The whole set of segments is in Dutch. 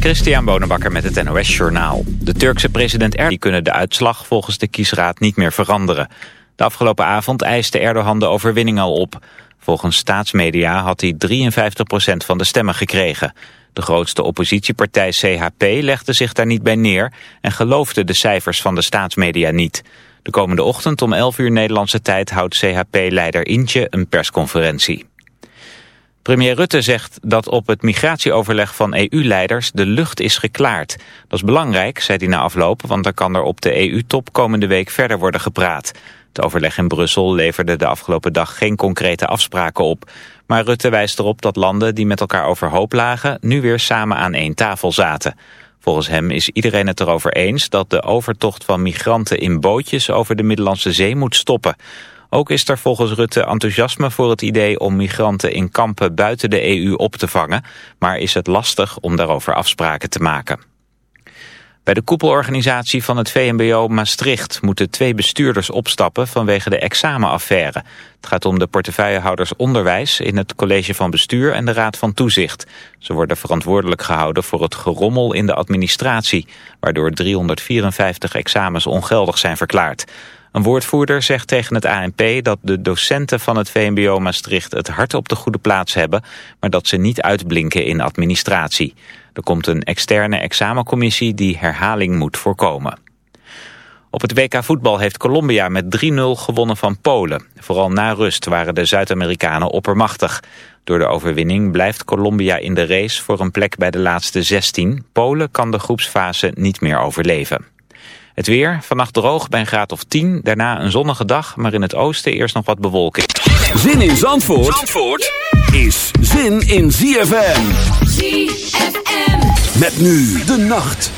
Christian Bonenbakker met het NOS Journaal. De Turkse president Erdogan kunnen de uitslag volgens de kiesraad niet meer veranderen. De afgelopen avond eiste Erdogan de overwinning al op. Volgens staatsmedia had hij 53% van de stemmen gekregen. De grootste oppositiepartij CHP legde zich daar niet bij neer... en geloofde de cijfers van de staatsmedia niet. De komende ochtend om 11 uur Nederlandse tijd houdt CHP-leider Intje een persconferentie. Premier Rutte zegt dat op het migratieoverleg van EU-leiders de lucht is geklaard. Dat is belangrijk, zei hij na afloop, want dan kan er op de EU-top komende week verder worden gepraat. Het overleg in Brussel leverde de afgelopen dag geen concrete afspraken op. Maar Rutte wijst erop dat landen die met elkaar overhoop lagen... nu weer samen aan één tafel zaten. Volgens hem is iedereen het erover eens dat de overtocht van migranten in bootjes over de Middellandse Zee moet stoppen. Ook is er volgens Rutte enthousiasme voor het idee om migranten in kampen buiten de EU op te vangen, maar is het lastig om daarover afspraken te maken. Bij de koepelorganisatie van het VMBO Maastricht moeten twee bestuurders opstappen vanwege de examenaffaire. Het gaat om de portefeuillehouders onderwijs in het college van bestuur en de raad van toezicht. Ze worden verantwoordelijk gehouden voor het gerommel in de administratie, waardoor 354 examens ongeldig zijn verklaard. Een woordvoerder zegt tegen het ANP dat de docenten van het VMBO Maastricht het hart op de goede plaats hebben, maar dat ze niet uitblinken in administratie. Er komt een externe examencommissie die herhaling moet voorkomen. Op het WK voetbal heeft Colombia met 3-0 gewonnen van Polen. Vooral na rust waren de Zuid-Amerikanen oppermachtig. Door de overwinning blijft Colombia in de race voor een plek bij de laatste 16. Polen kan de groepsfase niet meer overleven. Het weer, vannacht droog bij een graad of 10. Daarna een zonnige dag, maar in het oosten eerst nog wat bewolking. Zin in Zandvoort, Zandvoort is zin in ZFM. ZFM. Met nu de nacht.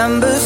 December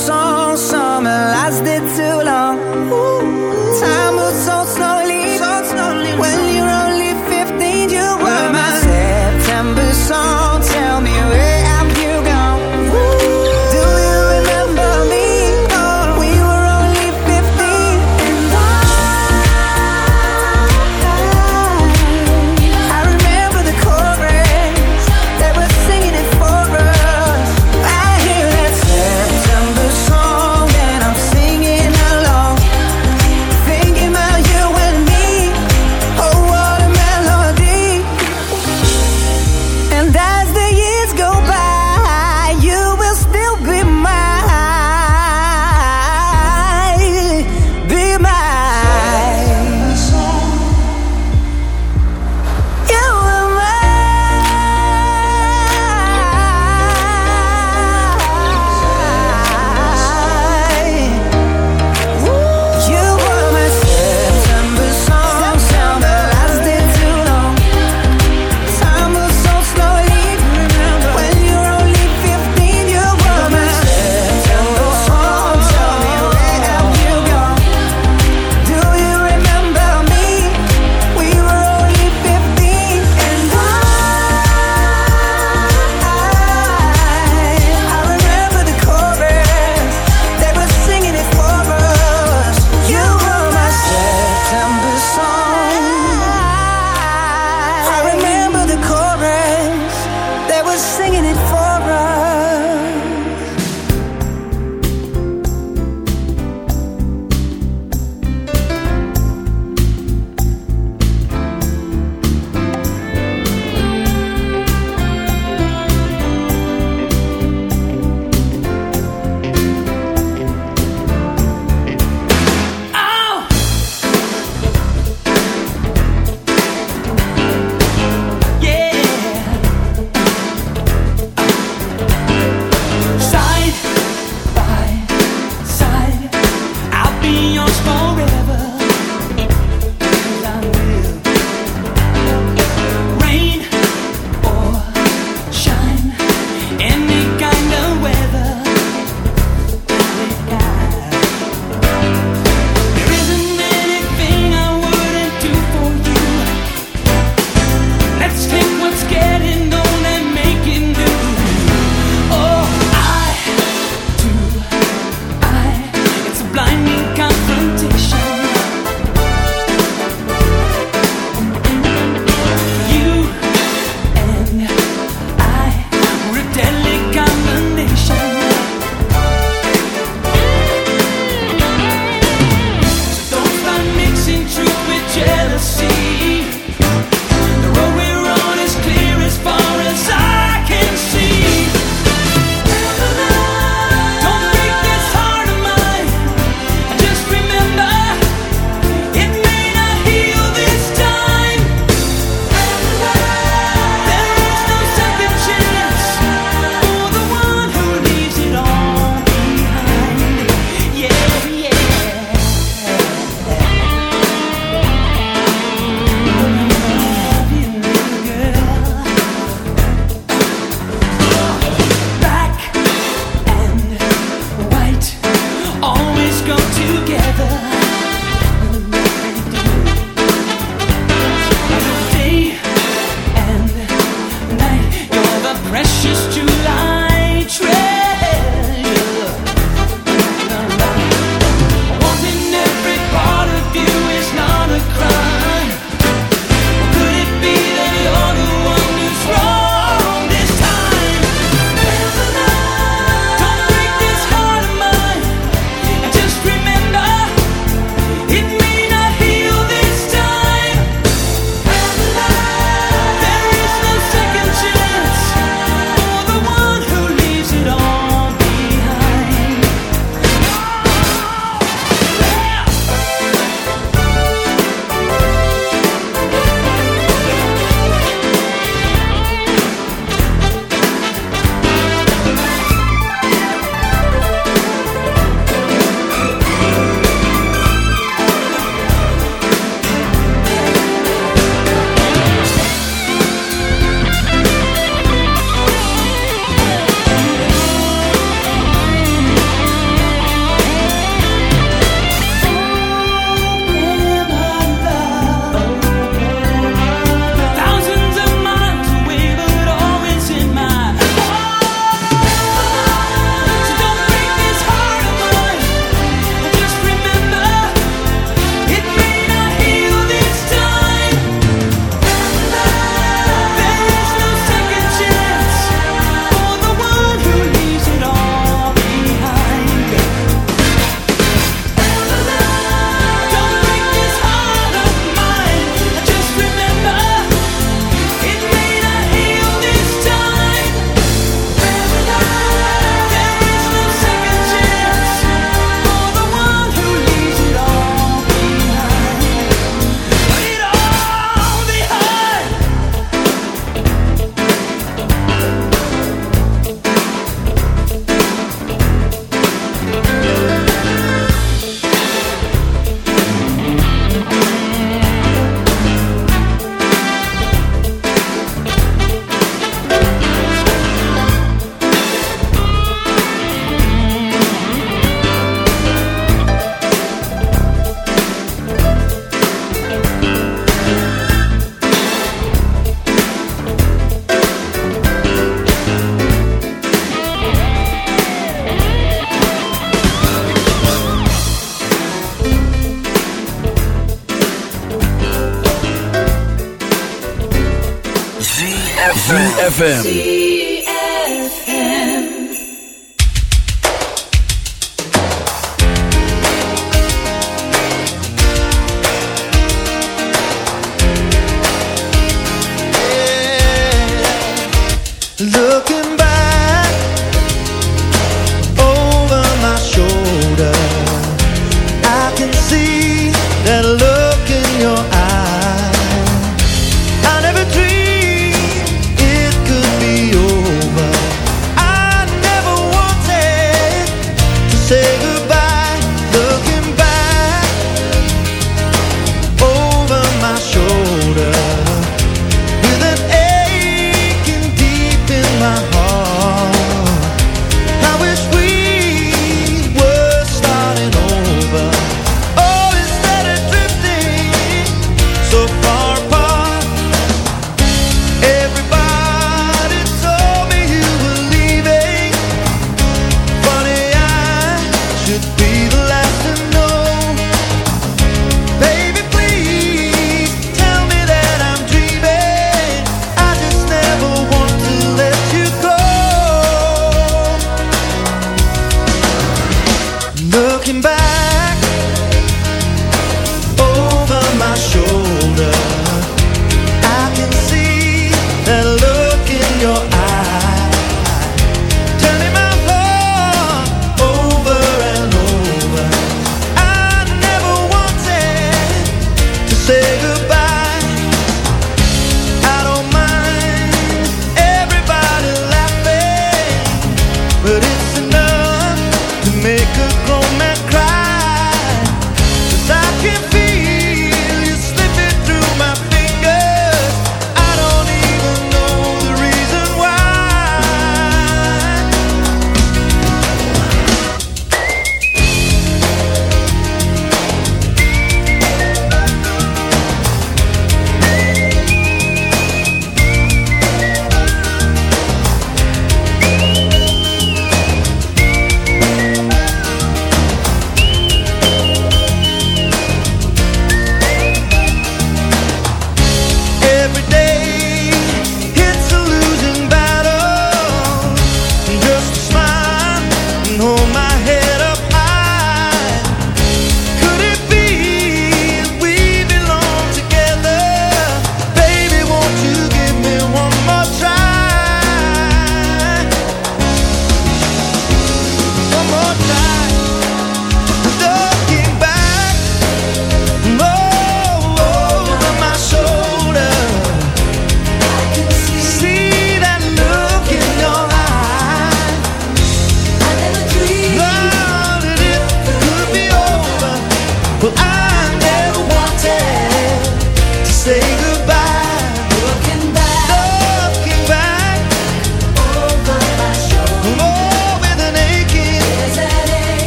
ZFM.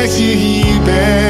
met je hier bent.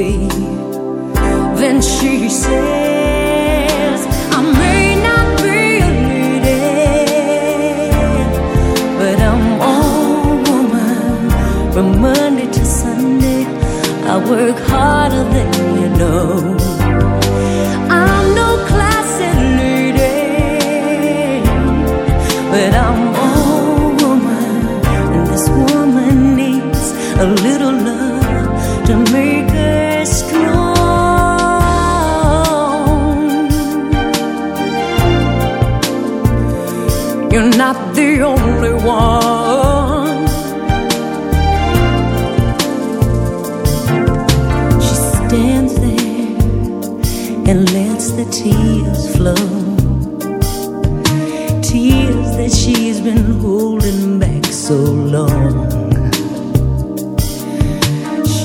way.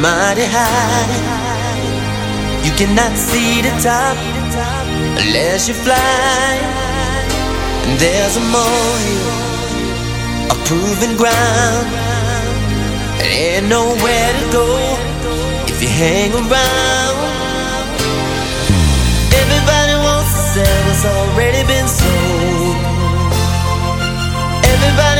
mighty high. You cannot see the top unless you fly. And there's a mole, a proven ground. There ain't nowhere to go if you hang around. Everybody wants to sell what's already been sold. Everybody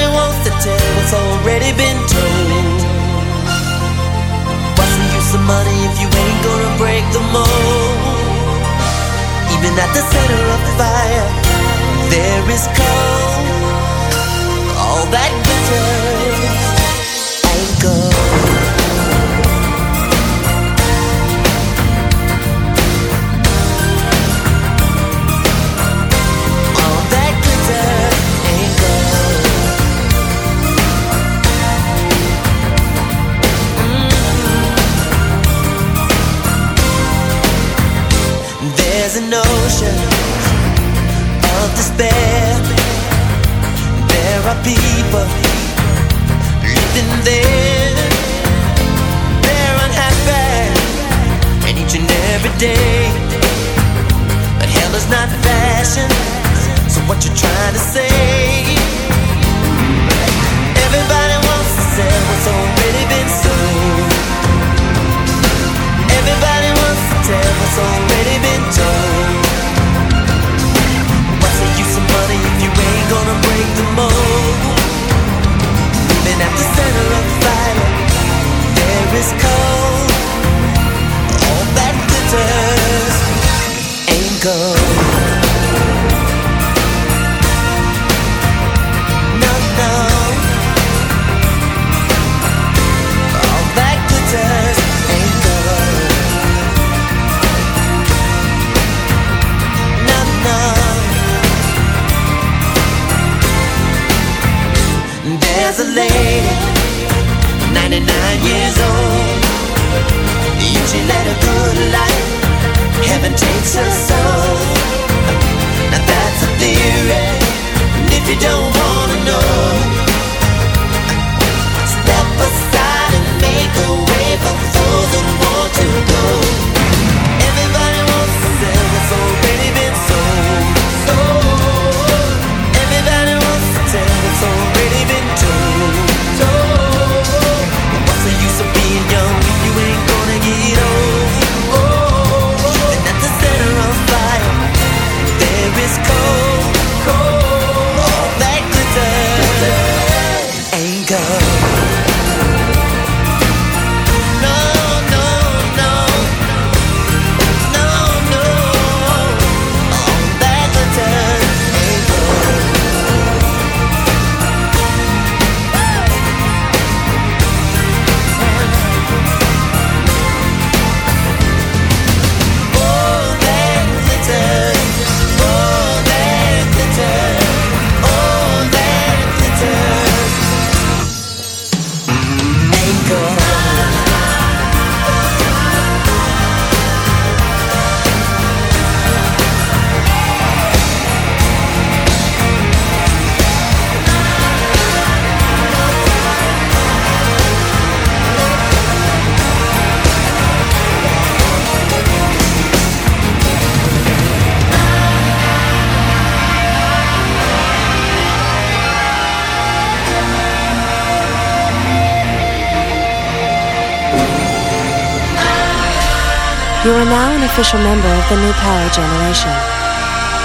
official member of the new power generation.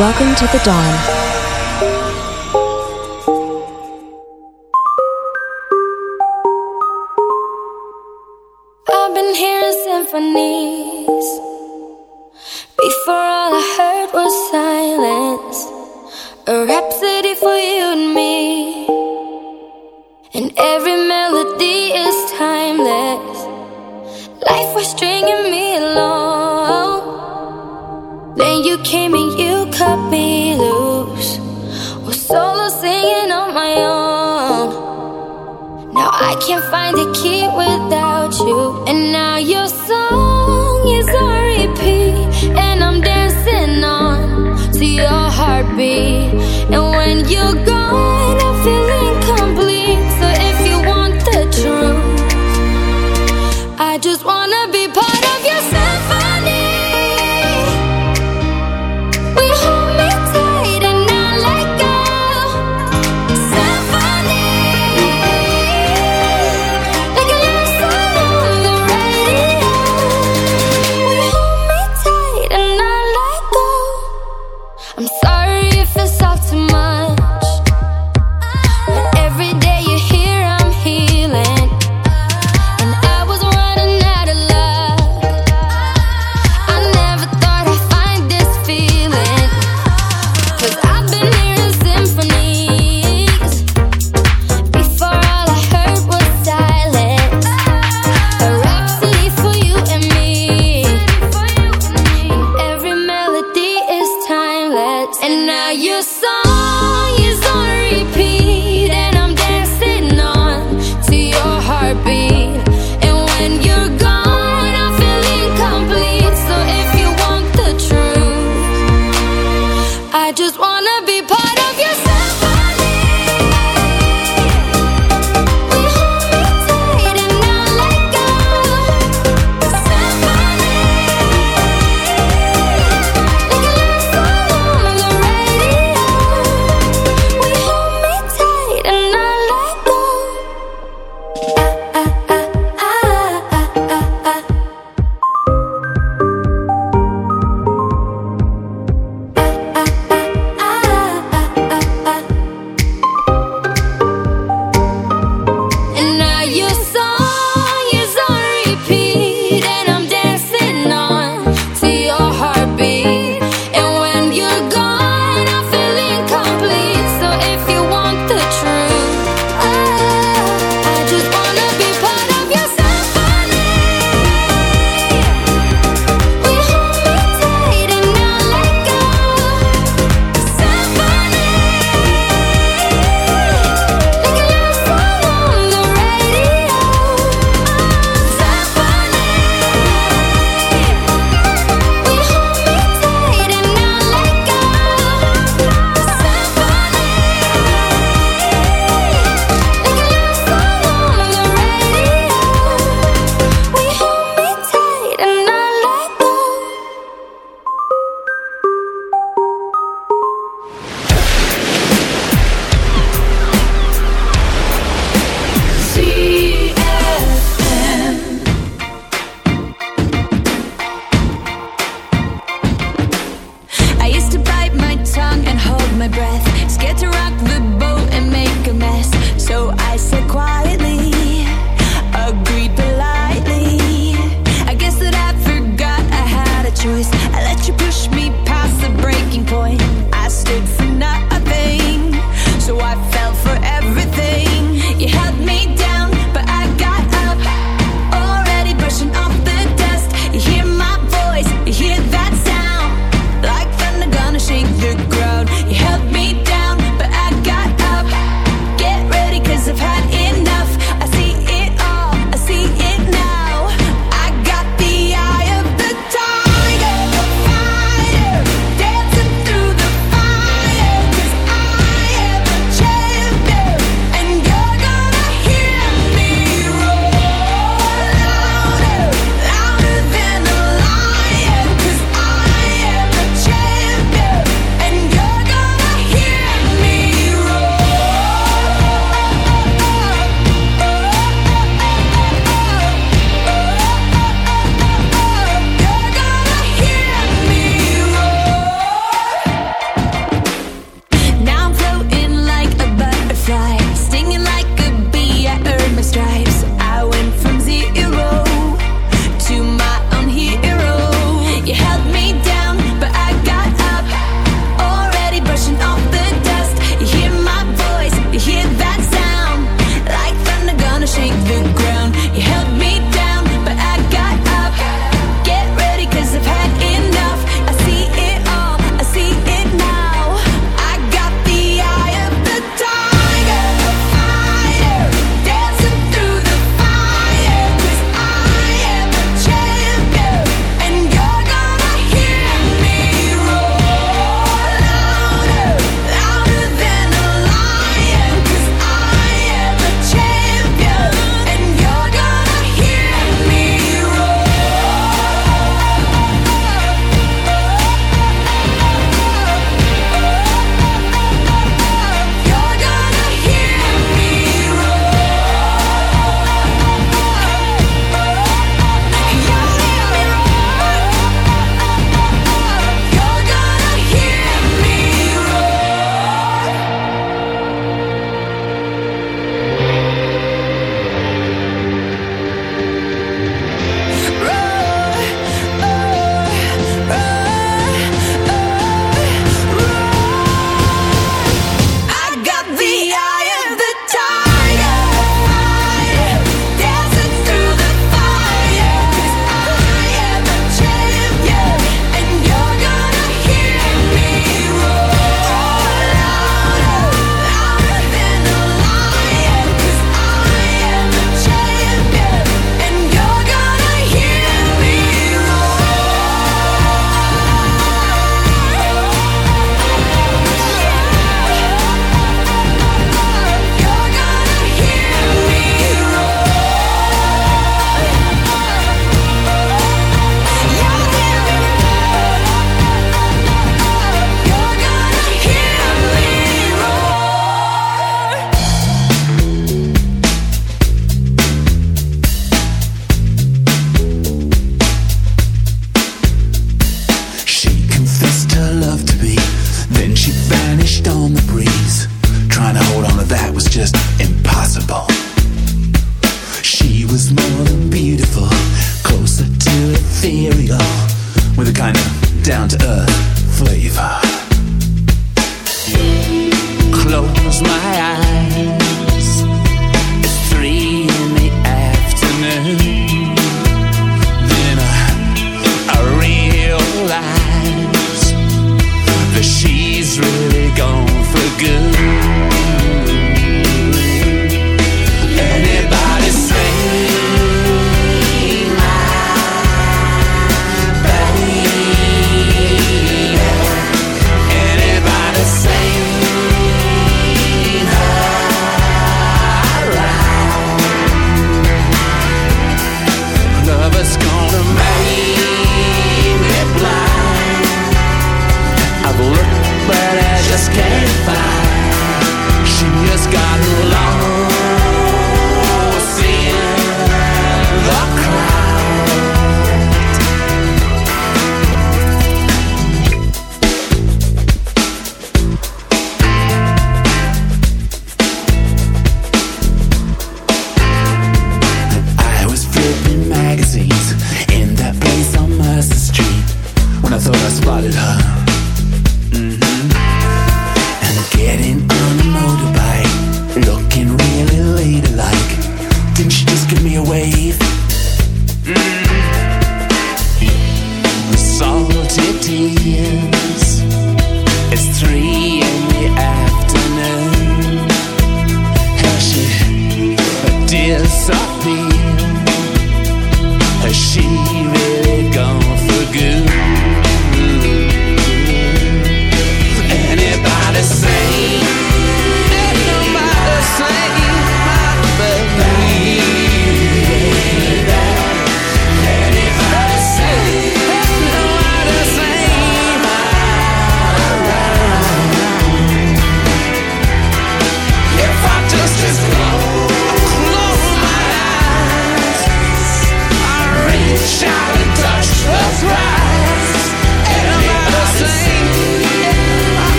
Welcome to the dawn. I've been hearing symphonies before all I heard was silence. can't find a key without you, and I.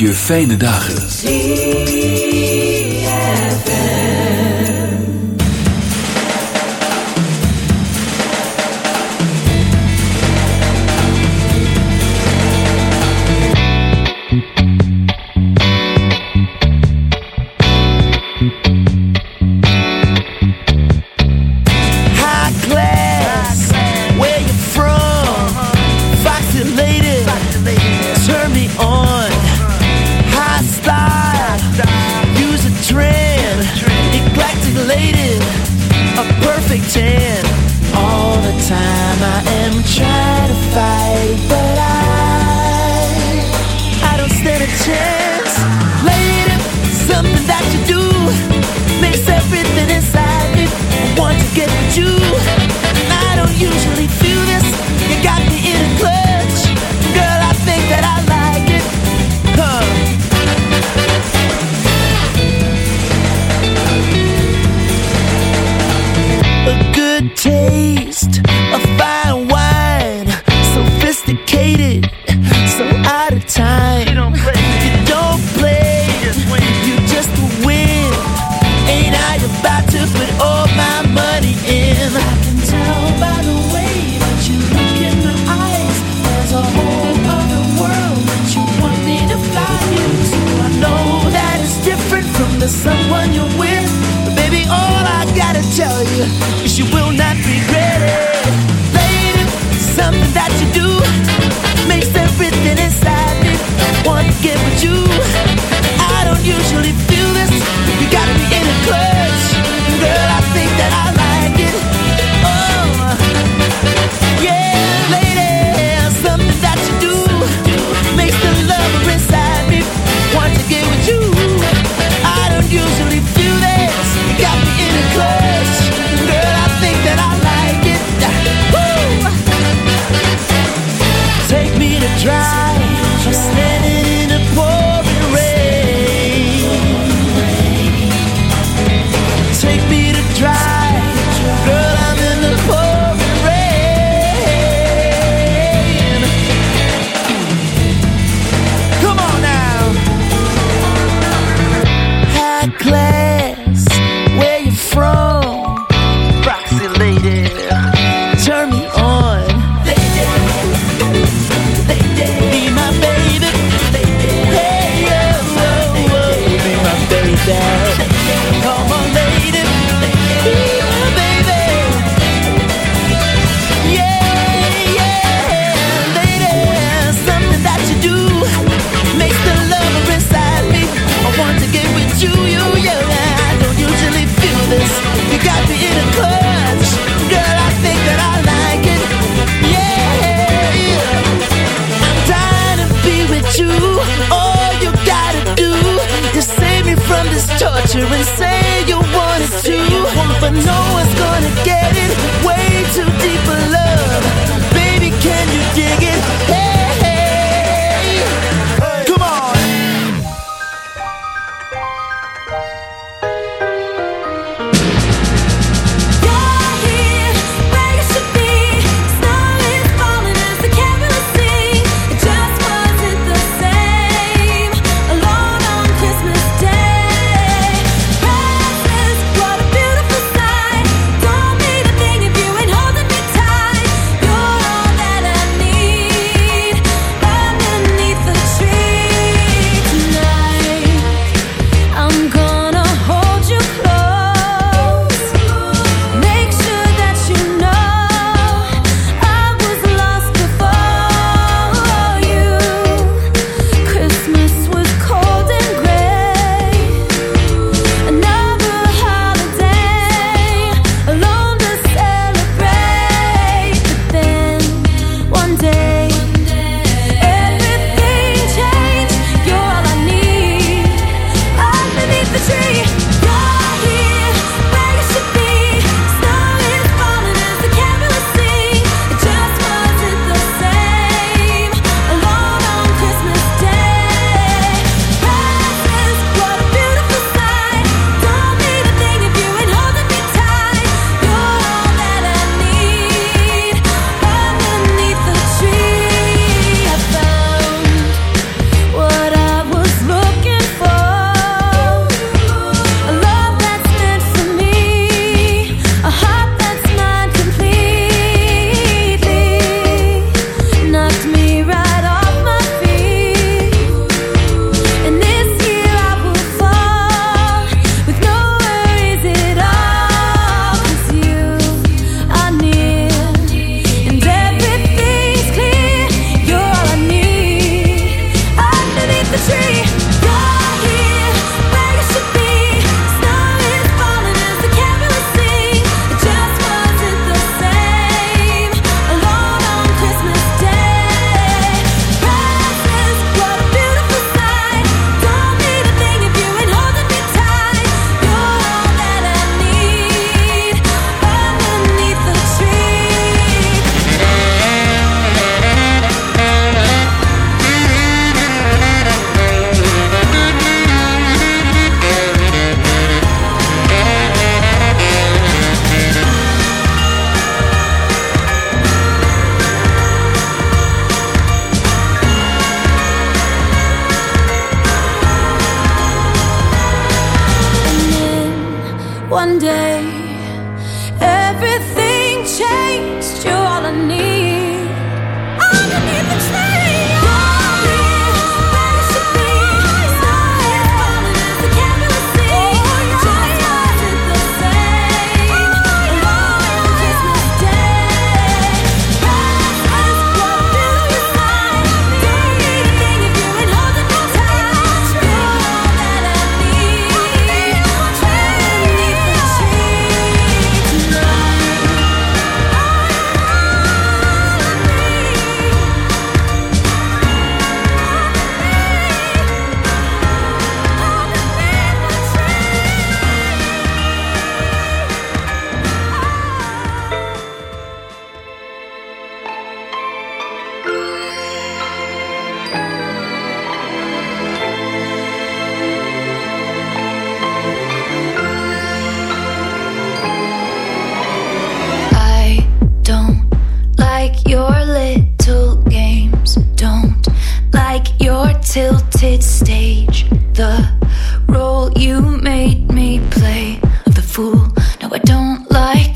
je fijne dagen.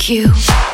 You.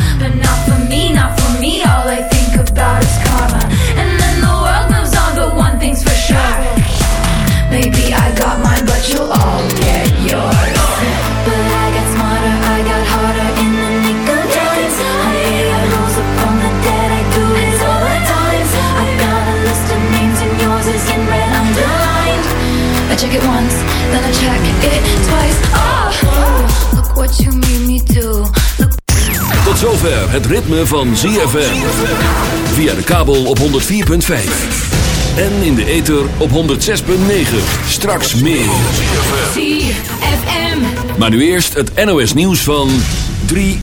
I check it once, then I check it twice. Oh, look what you made me do. Look Tot zover het ritme van ZFM. Via de kabel op 104.5. En in de ether op 106.9. Straks meer. ZFM. Maar nu eerst het NOS nieuws van 3